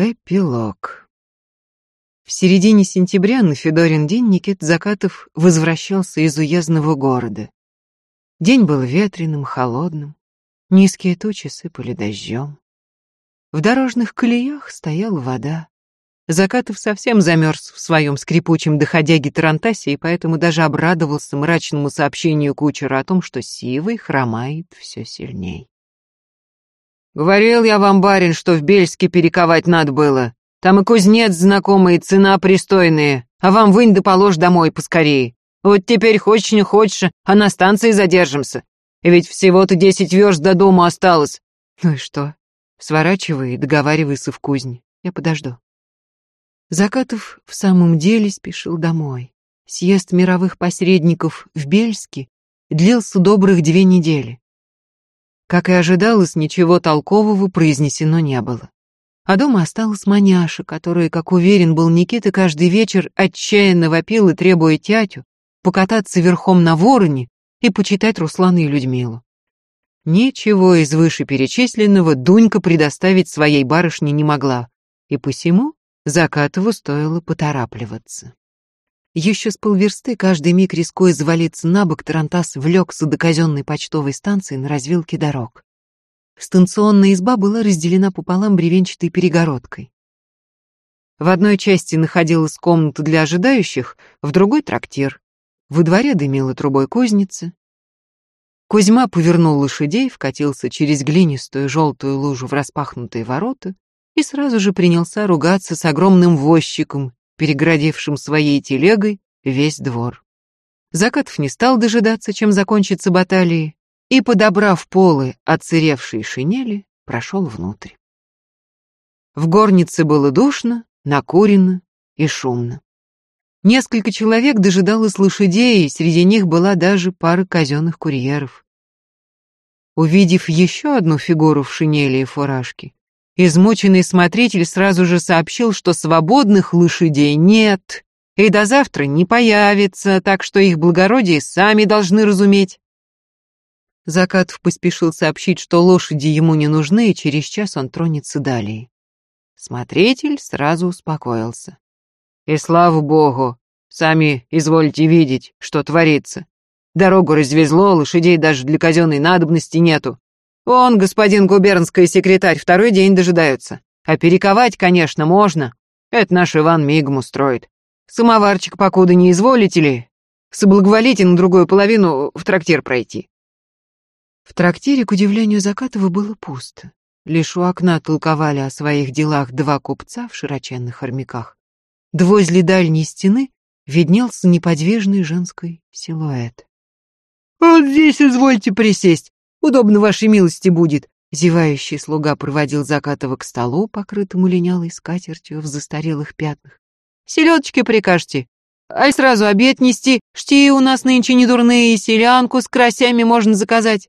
Эпилог. В середине сентября на Федорин день Никит Закатов возвращался из уездного города. День был ветреным, холодным, низкие тучи сыпали дождем. В дорожных колеях стояла вода. Закатов совсем замерз в своем скрипучем доходяге Тарантасе и поэтому даже обрадовался мрачному сообщению кучера о том, что Сивый хромает все сильней. Говорил я вам, барин, что в Бельске перековать надо было. Там и кузнец знакомый, цена пристойная. А вам вынь да положь домой поскорее. Вот теперь хочешь не хочешь, а на станции задержимся. Ведь всего-то десять верст до дома осталось. Ну и что? Сворачивай и договаривайся в кузне. Я подожду. Закатов в самом деле спешил домой. Съезд мировых посредников в Бельске длился добрых две недели. Как и ожидалось, ничего толкового произнесено не было. А дома осталась маняша, которая, как уверен был Никита, каждый вечер отчаянно вопила, требуя тятю, покататься верхом на вороне и почитать Руслана и Людмилу. Ничего из вышеперечисленного Дунька предоставить своей барышне не могла, и посему Закатову стоило поторапливаться. Еще с полверсты, каждый миг рискуя завалиться на бок, Тарантас влекся до казенной почтовой станции на развилке дорог. Станционная изба была разделена пополам бревенчатой перегородкой. В одной части находилась комната для ожидающих, в другой — трактир. Во дворе дымила трубой кузница. Кузьма повернул лошадей, вкатился через глинистую желтую лужу в распахнутые ворота и сразу же принялся ругаться с огромным возчиком, переградившим своей телегой весь двор. Закатов не стал дожидаться, чем закончится баталии, и, подобрав полы отсыревшей шинели, прошел внутрь. В горнице было душно, накурено и шумно. Несколько человек дожидалось лошадей, и среди них была даже пара казенных курьеров. Увидев еще одну фигуру в шинели и фуражке, Измученный смотритель сразу же сообщил, что свободных лошадей нет, и до завтра не появится, так что их благородие сами должны разуметь. Закатов поспешил сообщить, что лошади ему не нужны, и через час он тронется далее. Смотритель сразу успокоился. «И слава богу, сами извольте видеть, что творится. Дорогу развезло, лошадей даже для казенной надобности нету. Он, господин губернский секретарь, второй день дожидаются. А перековать, конечно, можно. Это наш Иван мигом устроит. Самоварчик покуда не изволите ли? Соблаговолите на другую половину в трактир пройти. В трактире, к удивлению Закатова, было пусто. Лишь у окна толковали о своих делах два купца в широченных армяках. Да возле дальней стены виднелся неподвижный женский силуэт. «Вот здесь извольте присесть, Удобно вашей милости будет. Зевающий слуга проводил Закатова к столу, покрытому линялой скатертью в застарелых пятнах. Селедочки прикажете? Ай сразу обед нести, шти у нас нынче не дурные, селянку с красями можно заказать.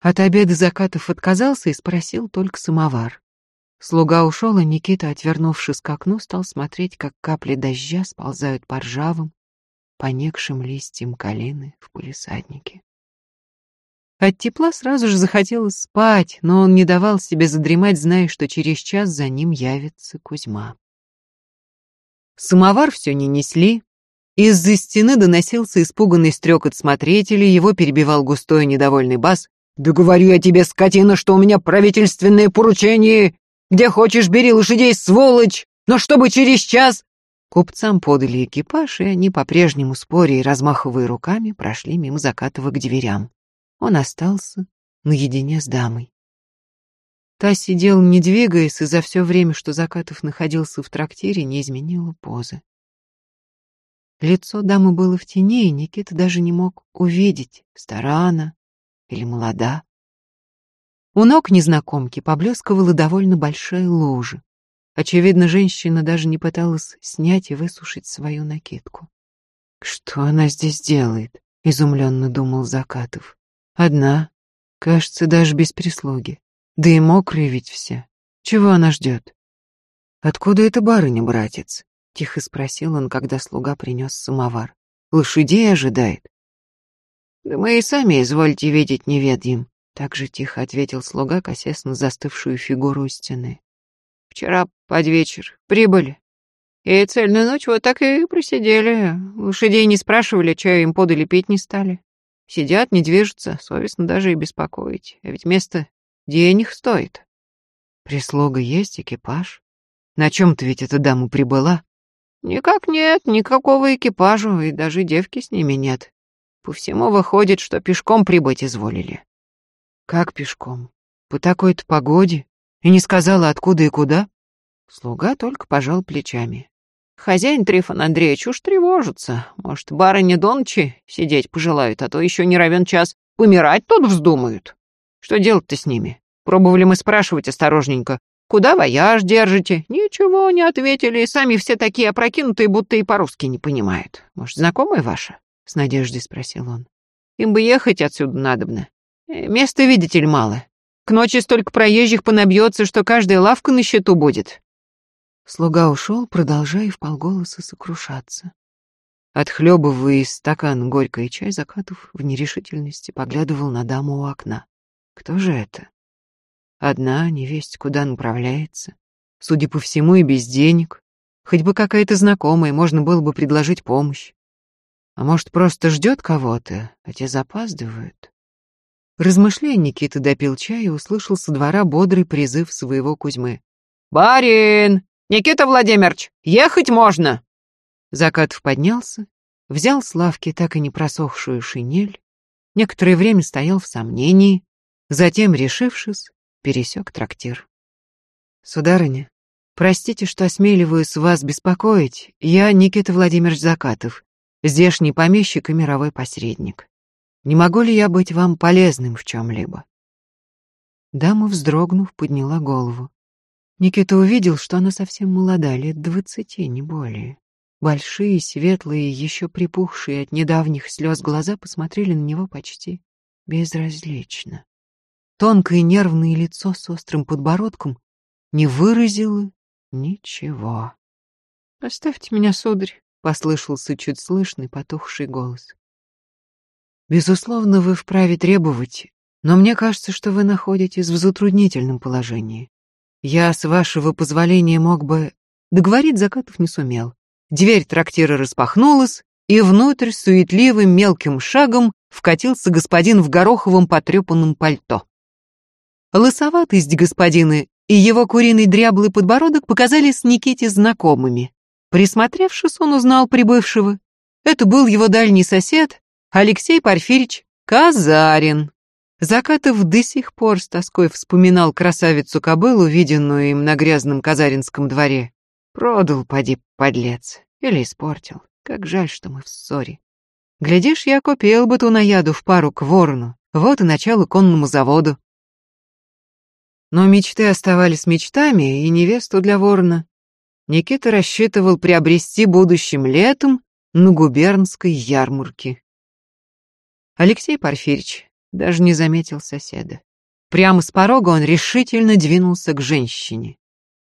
От обеда Закатов отказался и спросил только самовар. Слуга ушел, а Никита, отвернувшись к окну, стал смотреть, как капли дождя сползают по ржавым, понекшим листьям калины в палисаднике. От тепла сразу же захотелось спать, но он не давал себе задремать, зная, что через час за ним явится Кузьма. Самовар все не несли. Из-за стены доносился испуганный стрекот смотрителей, его перебивал густой недовольный бас. «Да говорю я тебе, скотина, что у меня правительственное поручение! Где хочешь, бери лошадей, сволочь! Но чтобы через час...» Купцам подали экипаж, и они, по-прежнему споря и размахивая руками, прошли мимо Закатова к дверям он остался наедине с дамой. Та сидела, не двигаясь, и за все время, что Закатов находился в трактире, не изменила позы. Лицо дамы было в тени, и Никита даже не мог увидеть, стара она или молода. У ног незнакомки поблескивала довольно большая лужа. Очевидно, женщина даже не пыталась снять и высушить свою накидку. «Что она здесь делает?» — изумленно думал Закатов. Одна, кажется, даже без прислуги. Да и мокрые ведь все. Чего она ждет? Откуда эта барыня, братец? Тихо спросил он, когда слуга принес самовар. Лошадей ожидает. Да мы и сами, извольте видеть, не ведьем. Так же тихо ответил слуга, косясь на застывшую фигуру у стены. Вчера под вечер прибыли. И цельную ночь вот так и просидели. Лошадей не спрашивали, чаю им подали, пить не стали. Сидят, не движутся, совестно даже и беспокоить. А ведь место денег стоит. Прислуга есть, экипаж. На чем-то ведь эта дама прибыла. Никак нет, никакого экипажа, и даже девки с ними нет. По всему выходит, что пешком прибыть изволили. Как пешком? По такой-то погоде? И не сказала, откуда и куда? Слуга только пожал плечами. Хозяин Трифон Андреевич уж тревожится. Может, барыня Дончи сидеть пожелают, а то еще не равен час. Помирать тут вздумают. Что делать-то с ними? Пробовали мы спрашивать осторожненько. Куда вояж держите? Ничего не ответили, и сами все такие опрокинутые, будто и по-русски не понимают. Может, знакомые ваши? С надеждой спросил он. Им бы ехать отсюда надобно. Э, места, видите ли, мало. К ночи столько проезжих понабьется, что каждая лавка на счету будет. Слуга ушел, продолжая вполголоса сокрушаться. Отхлебывая из стакана горький чай, Закатов в нерешительности поглядывал на даму у окна. Кто же это? Одна, невесть, куда направляется. Судя по всему, и без денег. Хоть бы какая-то знакомая, можно было бы предложить помощь. А может, просто ждет кого-то, а те запаздывают. Размышляя, Никита допил чай и услышал со двора бодрый призыв своего Кузьмы. «Барин! «Никита Владимирович, ехать можно!» Закатов поднялся, взял с лавки так и не просохшую шинель, некоторое время стоял в сомнении, затем, решившись, пересек трактир. «Сударыня, простите, что осмеливаюсь вас беспокоить, я Никита Владимирович Закатов, здешний помещик и мировой посредник. Не могу ли я быть вам полезным в чем-либо?» Дама, вздрогнув, подняла голову. Никита увидел, что она совсем молода, лет двадцати, не более. Большие, светлые, еще припухшие от недавних слез глаза посмотрели на него почти безразлично. Тонкое нервное лицо с острым подбородком не выразило ничего. «Оставьте меня, сударь», — послышался чуть слышный потухший голос. «Безусловно, вы вправе требовать, но мне кажется, что вы находитесь в затруднительном положении. Я, с вашего позволения, мог бы... Договорить Закатов не сумел. Дверь трактира распахнулась, и внутрь суетливым мелким шагом вкатился господин в гороховом потрепанном пальто. Лысоватость господина и его куриный дряблый подбородок показались Никите знакомыми. Присмотревшись, он узнал прибывшего. Это был его дальний сосед, Алексей Порфирич Казарин. Закатов до сих пор с тоской вспоминал красавицу-кобылу, виденную им на грязном казаринском дворе. Продал, поди, подлец, или испортил. Как жаль, что мы в ссоре. Глядишь, я купил бы ту наяду в пару к ворону. Вот и начало конному заводу. Но мечты оставались мечтами, и невесту для ворона Никита рассчитывал приобрести будущим летом на губернской ярмарке. Алексей Порфирьевич даже не заметил соседа. Прямо с порога он решительно двинулся к женщине.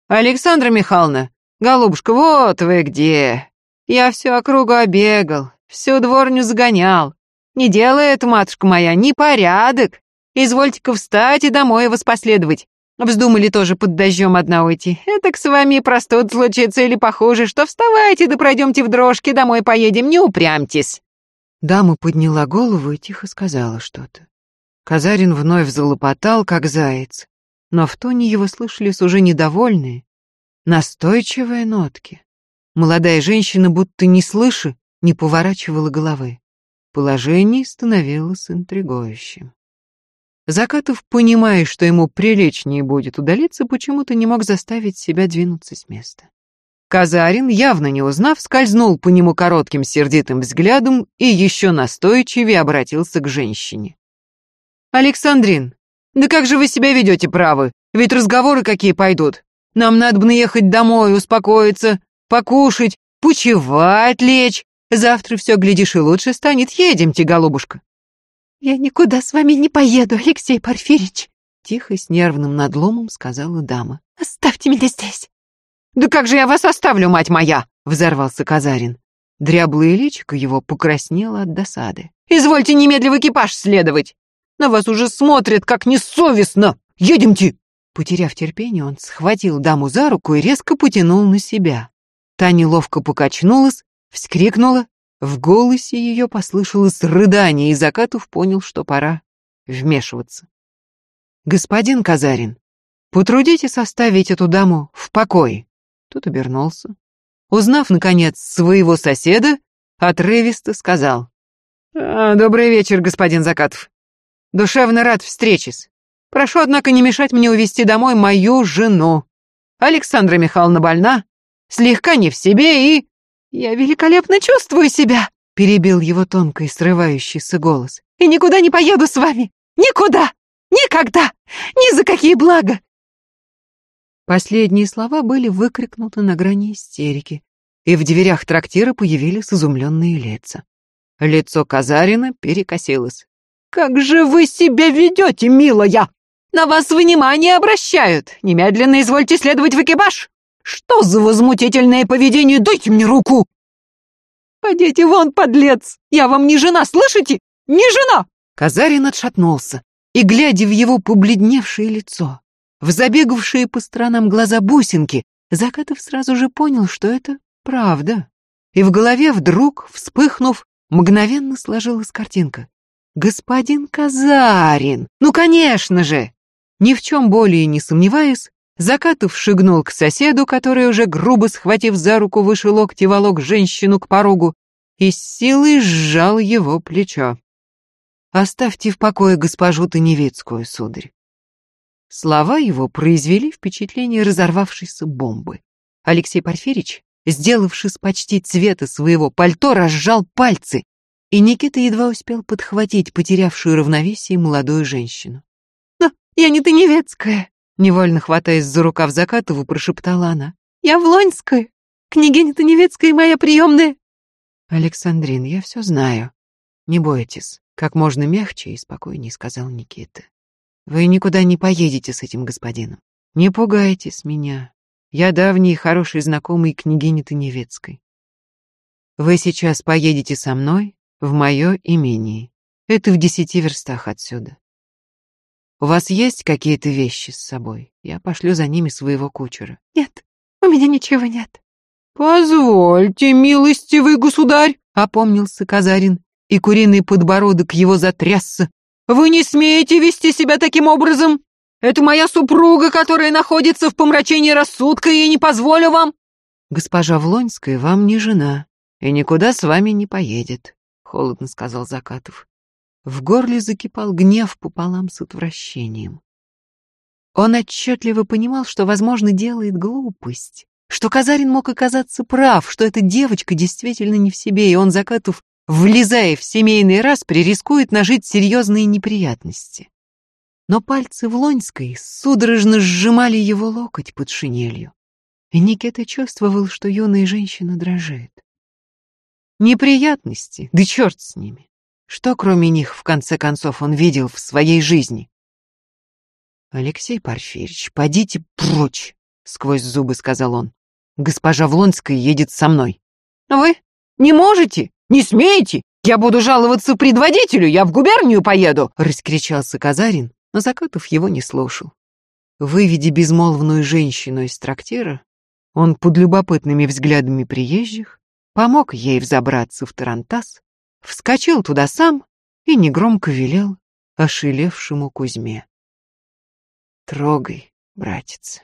«Александра Михайловна, голубушка, вот вы где! Я всю округу обегал, всю дворню загонял. Не делай это, матушка моя, непорядок. Извольте-ка встать и домой вас последовать. Вздумали тоже под дождем одна уйти. Это к с вами простуд случится или похуже, что вставайте да пройдемте в дрожки, домой поедем, не упрямьтесь. Дама подняла голову и тихо сказала что-то. Казарин вновь залопотал, как заяц, но в тоне его слышались уже недовольные, настойчивые нотки. Молодая женщина, будто не слыша, не поворачивала головы. Положение становилось интригующим. Закатов, понимая, что ему приличнее будет удалиться, почему-то не мог заставить себя двинуться с места. Казарин, явно не узнав, скользнул по нему коротким сердитым взглядом и еще настойчивее обратился к женщине. «Александрин, да как же вы себя ведете, правы? Ведь разговоры какие пойдут. Нам надо бы наехать домой, успокоиться, покушать, почевать, лечь. Завтра все, глядишь, и лучше станет. Едемте, голубушка». «Я никуда с вами не поеду, Алексей Порфирич», — тихо, с нервным надломом сказала дама. «Оставьте меня здесь». «Да как же я вас оставлю, мать моя!» — взорвался Казарин. Дряблое личико его покраснело от досады. «Извольте немедленно в экипаж следовать! На вас уже смотрят, как несовестно! Едемте!» Потеряв терпение, он схватил даму за руку и резко потянул на себя. Та неловко покачнулась, вскрикнула, в голосе ее послышалось рыдание, и Закатов понял, что пора вмешиваться. «Господин Казарин, потрудитесь оставить эту даму в покое». Тот обернулся. Узнав, наконец, своего соседа, отрывисто сказал. «А, «Добрый вечер, господин Закатов. Душевно рад встрече-с. Прошу, однако, не мешать мне увезти домой мою жену. Александра Михайловна больна, слегка не в себе и...» «Я великолепно чувствую себя», — перебил его тонкий срывающийся голос. «И никуда не поеду с вами. Никуда! Никогда! Ни за какие блага!» Последние слова были выкрикнуты на грани истерики, и в дверях трактира появились изумленные лица. Лицо Казарина перекосилось. «Как же вы себя ведете, милая! На вас внимание обращают! Немедленно извольте следовать в экипаж! Что за возмутительное поведение? Дайте мне руку!» «Подите вон, подлец! Я вам не жена, слышите? Не жена!» Казарин отшатнулся, и, глядя в его побледневшее лицо, в забегавшие по сторонам глаза бусинки, Закатов сразу же понял, что это правда. И в голове вдруг, вспыхнув, мгновенно сложилась картинка. «Господин Казарин! Ну, конечно же!» Ни в чем более не сомневаясь, Закатов шагнул к соседу, который уже грубо схватив за руку выше локти волок женщину к порогу, и с силой сжал его плечо. «Оставьте в покое госпожу Таневицкую, сударь». Слова его произвели впечатление разорвавшейся бомбы. Алексей Порфирич, сделавшись почти цвета своего пальто, разжал пальцы, и Никита едва успел подхватить потерявшую равновесие молодую женщину. «Но я не Таневецкая!» Невольно хватаясь за рукав Закатову, прошептала она. «Я Влонская! Княгиня Таневецкая моя приемная!» «Александрин, я все знаю. Не бойтесь», — как можно мягче и спокойнее сказал Никита. «Вы никуда не поедете с этим господином. Не пугайтесь меня. Я давний хороший знакомый княгини Таневецкой. Вы сейчас поедете со мной в мое имение. Это в десяти верстах отсюда. У вас есть какие-то вещи с собой? Я пошлю за ними своего кучера. Нет, у меня ничего нет. Позвольте, милостивый государь, опомнился Казарин, и куриный подбородок его затрясся. Вы не смеете вести себя таким образом? Это моя супруга, которая находится в помрачении рассудка, и я не позволю вам. Госпожа Влонская вам не жена и никуда с вами не поедет холодно сказал Закатов. В горле закипал гнев пополам с отвращением. Он отчетливо понимал, что, возможно, делает глупость, что Казарин мог оказаться прав, что эта девочка действительно не в себе, и он, Закатов, влезая в семейный раз, пририскует нажить серьезные неприятности. Но пальцы Влонской судорожно сжимали его локоть под шинелью, и Никита чувствовал, что юная женщина дрожит. Неприятности, да черт с ними. Что кроме них, в конце концов, он видел в своей жизни? «Алексей Порфирьевич, подите прочь!» — сквозь зубы сказал он. «Госпожа Влонская едет со мной». «Вы не можете? Не смеете? Я буду жаловаться предводителю, я в губернию поеду!» — раскричался Казарин, но Закатов его не слушал. Выведя безмолвную женщину из трактира, он под любопытными взглядами приезжих помог ей взобраться в тарантас, вскочил туда сам и негромко велел ошелевшему Кузьме. «Трогай, братец».